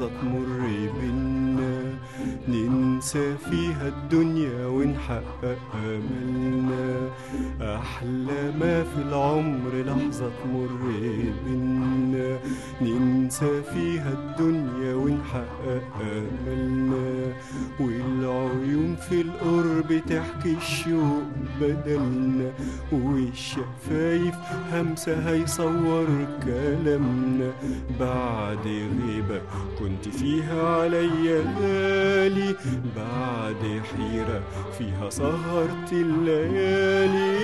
uzak mur ننسى فيها الدنيا ونحقق املنا أحلى ما في العمر لحظة تمر بينا. ننسى فيها الدنيا ونحقق املنا والعيون في القرب تحكي الشوق بدلنا. والشفايف همسة هيصور كلامنا. بعد غيبة كنت فيها عليا غالي. بعد حيرة فيها سهرت الليالي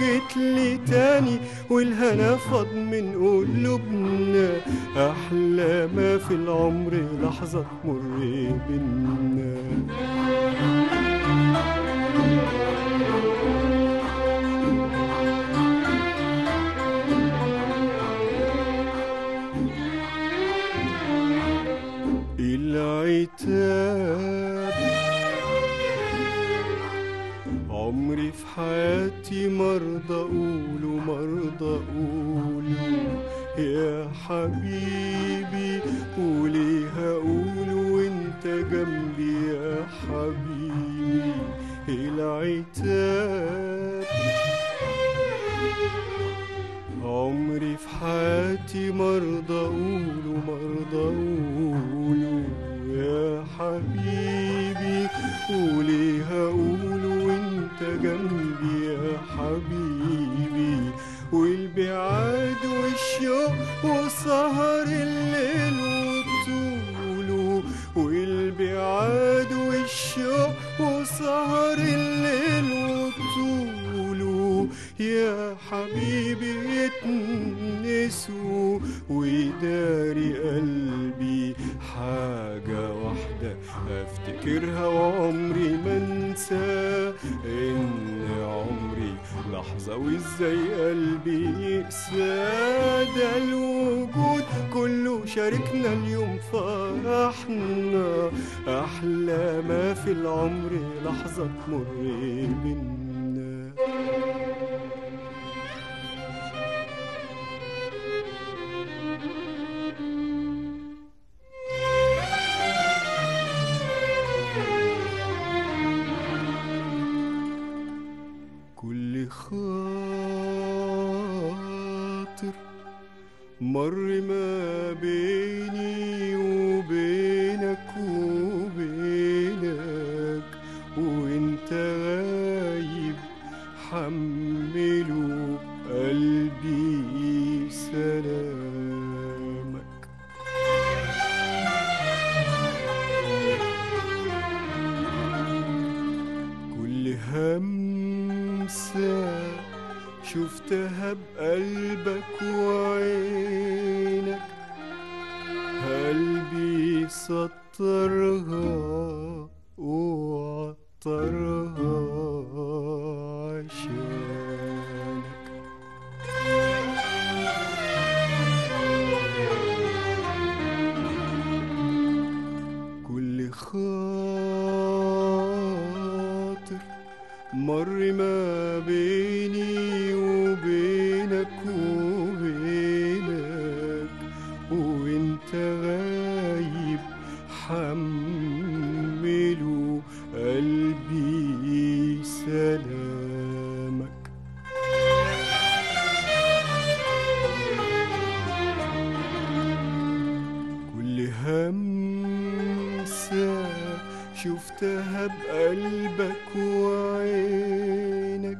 جيت لي تاني والهنا فاض من قلوبنا. أحلى ما في العمر لحظة تمر بينا. عمري في حياتي مرضى اقوله مرضى اقوله يا حبيبي وليه هقوله وأنت جنبي يا حبيبي. العتاب. عمري في حياتي مرضى اقوله مرضى اقوله يا حبيبي وسهر الليل وطوله والبعاد والشوق وسهر الليل وطوله يا حبيبي يتنسوا لحظة وإزاي قلبي ده الوجود. كله شاركنا اليوم فرحنا أحلى ما في العمر لحظة تمر بينا. خاطر مر ما بيني شفتها بقلبك وعينك قلبي سطرها وعطرها مر ما بيني وبينك وبينك وانت غايب حمله قلبي سلامك. كل همسة شفتها بقلبك وعينك.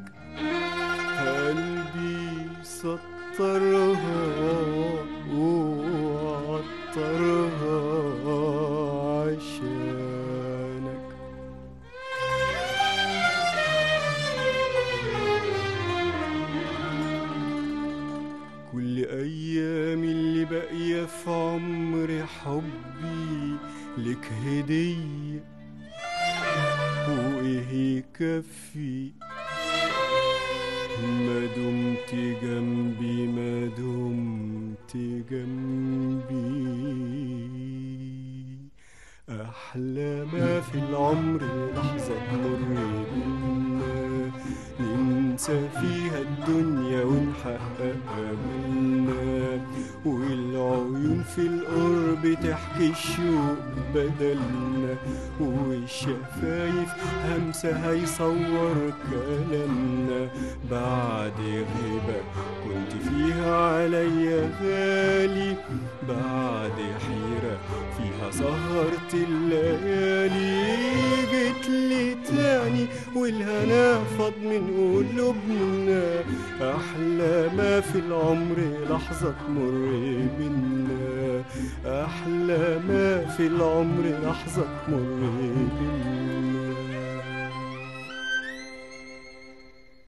قلبي سطرها وعطرها عشانك. كل أيام اللي باقية في عمري حبي لك هدية يكفي ما دمت جنبي ما دمت جنبي. أحلى ما في العمر لحظة تمر بينا ننسى فيها الدنيا ونحقق أملنا والعيون في القرب بتحكي الشوق بدلنا والشفايف همسة هيصور كلامنا. بعد غيبة كنت فيها عليا غالي بعد حيرة فيها سهرت الليالي. والهنا فاض من قلوبنا. أحلى ما في العمر لحظة تمر بينا. أحلى ما في العمر لحظة تمر بينا.